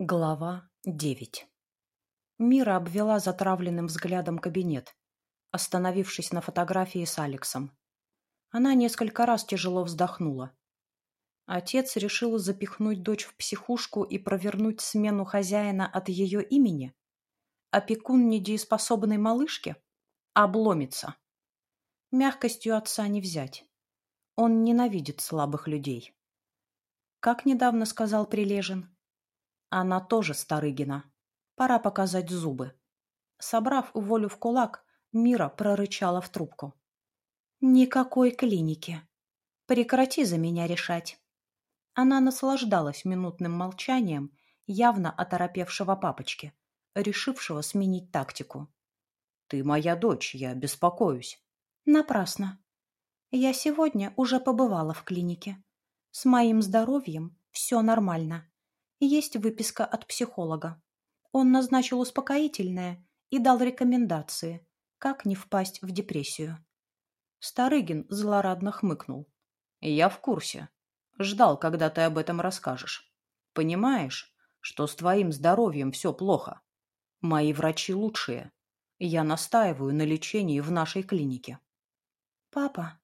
Глава девять. Мира обвела затравленным взглядом кабинет, остановившись на фотографии с Алексом. Она несколько раз тяжело вздохнула. Отец решил запихнуть дочь в психушку и провернуть смену хозяина от ее имени? Опекун недееспособной малышки? Обломится. Мягкостью отца не взять. Он ненавидит слабых людей. Как недавно сказал Прилежин, она тоже Старыгина. Пора показать зубы. Собрав волю в кулак, Мира прорычала в трубку. «Никакой клиники. Прекрати за меня решать». Она наслаждалась минутным молчанием явно оторопевшего папочки, решившего сменить тактику. «Ты моя дочь, я беспокоюсь». «Напрасно. Я сегодня уже побывала в клинике. С моим здоровьем все нормально. Есть выписка от психолога. Он назначил успокоительное и дал рекомендации, как не впасть в депрессию. Старыгин злорадно хмыкнул. «Я в курсе. Ждал, когда ты об этом расскажешь. Понимаешь, что с твоим здоровьем все плохо. Мои врачи лучшие. Я настаиваю на лечении в нашей клинике». «Папа,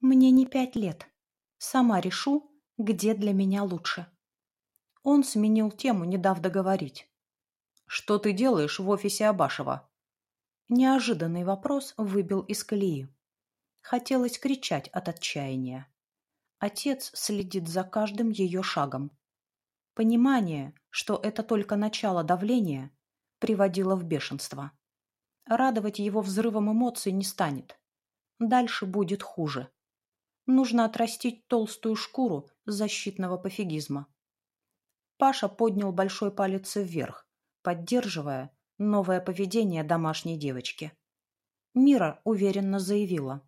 мне не пять лет. Сама решу, где для меня лучше». Он сменил тему, не дав договорить. «Что ты делаешь в офисе Абашева?» Неожиданный вопрос выбил из колеи. Хотелось кричать от отчаяния. Отец следит за каждым ее шагом. Понимание, что это только начало давления, приводило в бешенство. Радовать его взрывом эмоций не станет. Дальше будет хуже. Нужно отрастить толстую шкуру защитного пофигизма. Паша поднял большой палец вверх, поддерживая новое поведение домашней девочки. Мира уверенно заявила.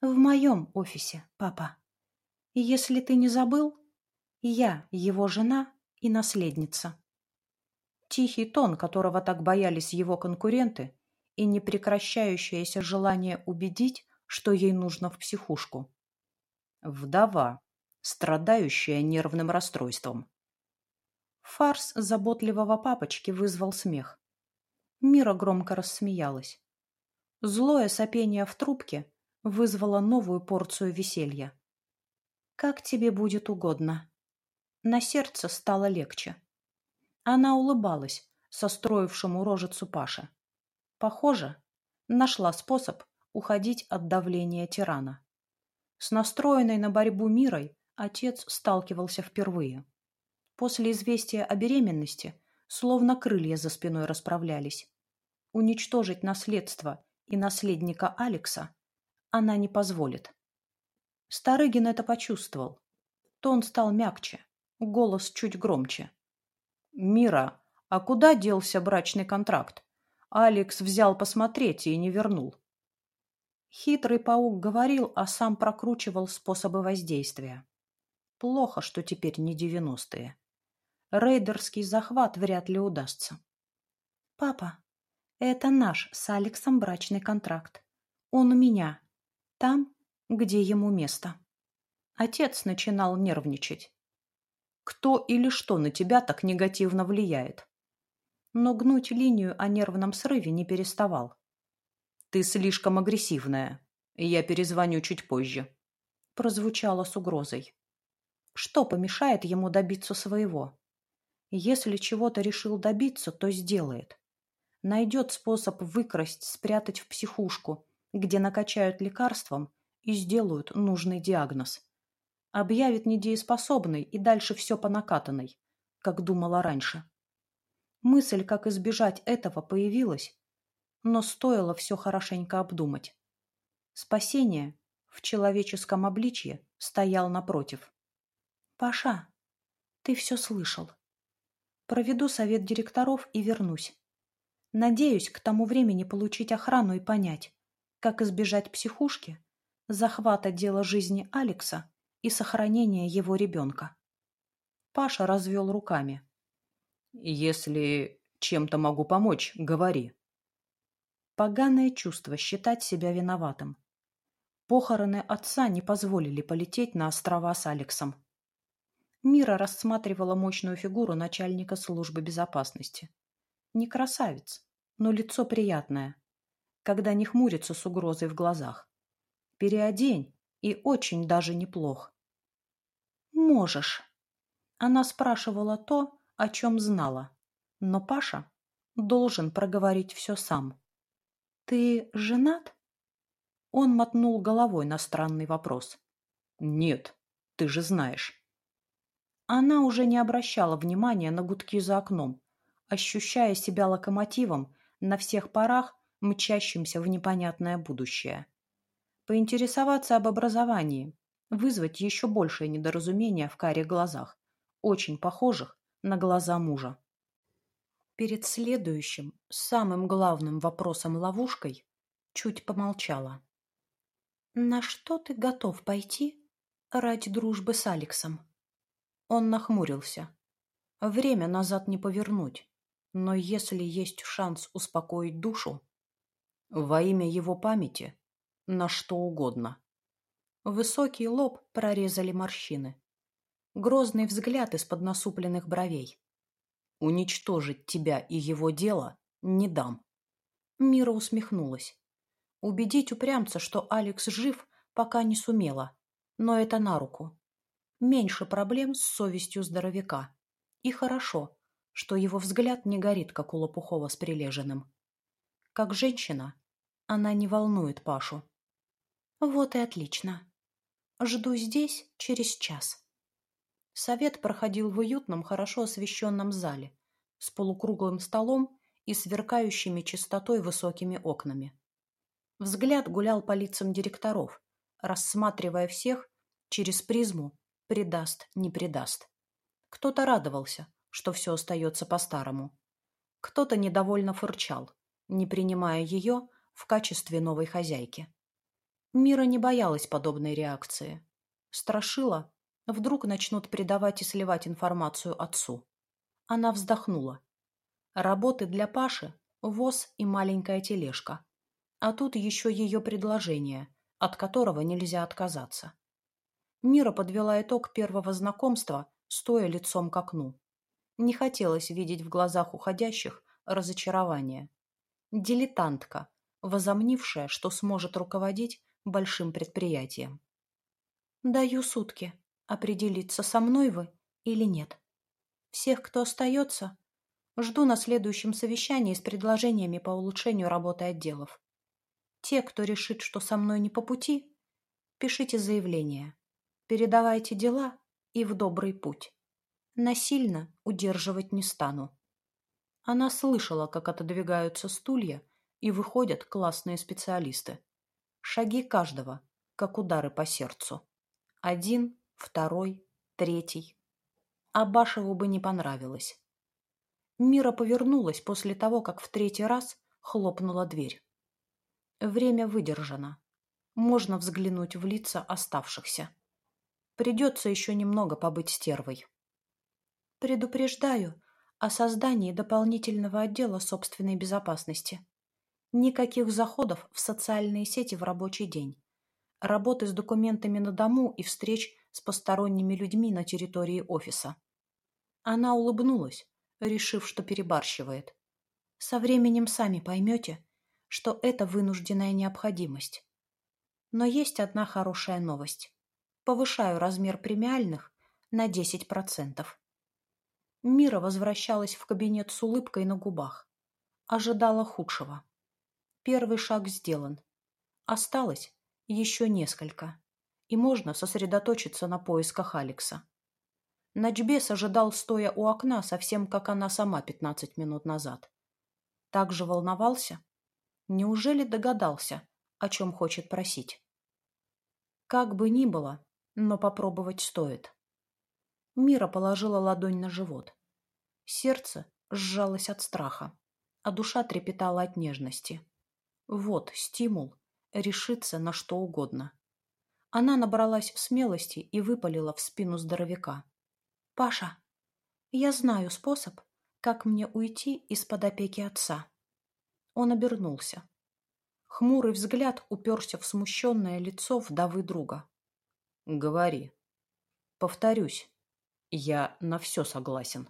«В моем офисе, папа. Если ты не забыл, я его жена и наследница». Тихий тон, которого так боялись его конкуренты, и непрекращающееся желание убедить, что ей нужно в психушку. Вдова, страдающая нервным расстройством. Фарс заботливого папочки вызвал смех. Мира громко рассмеялась. Злое сопение в трубке вызвало новую порцию веселья. «Как тебе будет угодно». На сердце стало легче. Она улыбалась состроившему рожицу Паше. Похоже, нашла способ уходить от давления тирана. С настроенной на борьбу мирой отец сталкивался впервые. После известия о беременности словно крылья за спиной расправлялись. Уничтожить наследство и наследника Алекса она не позволит. Старыгин это почувствовал. Тон стал мягче, голос чуть громче. «Мира, а куда делся брачный контракт? Алекс взял посмотреть и не вернул». Хитрый паук говорил, а сам прокручивал способы воздействия. Плохо, что теперь не девяностые рейдерский захват вряд ли удастся. «Папа, это наш с Алексом брачный контракт. Он у меня. Там, где ему место». Отец начинал нервничать. «Кто или что на тебя так негативно влияет?» Но гнуть линию о нервном срыве не переставал. «Ты слишком агрессивная. Я перезвоню чуть позже», — прозвучало с угрозой. Что помешает ему добиться своего? Если чего-то решил добиться, то сделает. Найдет способ выкрасть, спрятать в психушку, где накачают лекарством и сделают нужный диагноз. Объявит недееспособной и дальше все по накатанной, как думала раньше. Мысль, как избежать этого, появилась, но стоило все хорошенько обдумать. Спасение в человеческом обличье стоял напротив. «Паша, ты все слышал. Проведу совет директоров и вернусь. Надеюсь, к тому времени получить охрану и понять, как избежать психушки, захвата дела жизни Алекса и сохранения его ребенка. Паша развел руками. «Если чем-то могу помочь, говори». Поганое чувство считать себя виноватым. Похороны отца не позволили полететь на острова с Алексом. Мира рассматривала мощную фигуру начальника службы безопасности. Не красавец, но лицо приятное, когда не хмурится с угрозой в глазах. Переодень, и очень даже неплох. «Можешь». Она спрашивала то, о чем знала, но Паша должен проговорить все сам. «Ты женат?» Он мотнул головой на странный вопрос. «Нет, ты же знаешь». Она уже не обращала внимания на гудки за окном, ощущая себя локомотивом на всех парах, мчащимся в непонятное будущее. Поинтересоваться об образовании, вызвать еще большее недоразумение в каре глазах, очень похожих на глаза мужа. Перед следующим, самым главным вопросом-ловушкой, чуть помолчала. «На что ты готов пойти ради дружбы с Алексом?» Он нахмурился. Время назад не повернуть, но если есть шанс успокоить душу, во имя его памяти, на что угодно. Высокий лоб прорезали морщины. Грозный взгляд из-под насупленных бровей. Уничтожить тебя и его дело не дам. Мира усмехнулась. Убедить упрямца, что Алекс жив, пока не сумела. Но это на руку. Меньше проблем с совестью здоровяка. И хорошо, что его взгляд не горит, как у Лопухова с прилеженным. Как женщина, она не волнует Пашу. Вот и отлично. Жду здесь через час. Совет проходил в уютном, хорошо освещенном зале с полукруглым столом и сверкающими чистотой высокими окнами. Взгляд гулял по лицам директоров, рассматривая всех через призму «предаст, не предаст». Кто-то радовался, что все остается по-старому. Кто-то недовольно фырчал, не принимая ее в качестве новой хозяйки. Мира не боялась подобной реакции. Страшила, Вдруг начнут предавать и сливать информацию отцу. Она вздохнула. Работы для Паши – воз и маленькая тележка. А тут еще ее предложение, от которого нельзя отказаться. Мира подвела итог первого знакомства, стоя лицом к окну. Не хотелось видеть в глазах уходящих разочарование. Дилетантка, возомнившая, что сможет руководить большим предприятием. «Даю сутки», определиться, со мной вы или нет. Всех, кто остается, жду на следующем совещании с предложениями по улучшению работы отделов. Те, кто решит, что со мной не по пути, пишите заявление, передавайте дела и в добрый путь. Насильно удерживать не стану. Она слышала, как отодвигаются стулья, и выходят классные специалисты. Шаги каждого, как удары по сердцу. Один второй, третий. Абашеву бы не понравилось. Мира повернулась после того, как в третий раз хлопнула дверь. Время выдержано. Можно взглянуть в лица оставшихся. Придется еще немного побыть стервой. Предупреждаю о создании дополнительного отдела собственной безопасности. Никаких заходов в социальные сети в рабочий день. Работы с документами на дому и встреч с посторонними людьми на территории офиса. Она улыбнулась, решив, что перебарщивает. Со временем сами поймете, что это вынужденная необходимость. Но есть одна хорошая новость. Повышаю размер премиальных на 10%. Мира возвращалась в кабинет с улыбкой на губах. Ожидала худшего. Первый шаг сделан. Осталось еще несколько и можно сосредоточиться на поисках Алекса. Начбес ожидал, стоя у окна, совсем как она сама пятнадцать минут назад. Так же волновался? Неужели догадался, о чем хочет просить? Как бы ни было, но попробовать стоит. Мира положила ладонь на живот. Сердце сжалось от страха, а душа трепетала от нежности. Вот стимул решиться на что угодно. Она набралась смелости и выпалила в спину здоровяка. «Паша, я знаю способ, как мне уйти из-под опеки отца». Он обернулся. Хмурый взгляд уперся в смущенное лицо вдовы друга. «Говори. Повторюсь, Я на все согласен.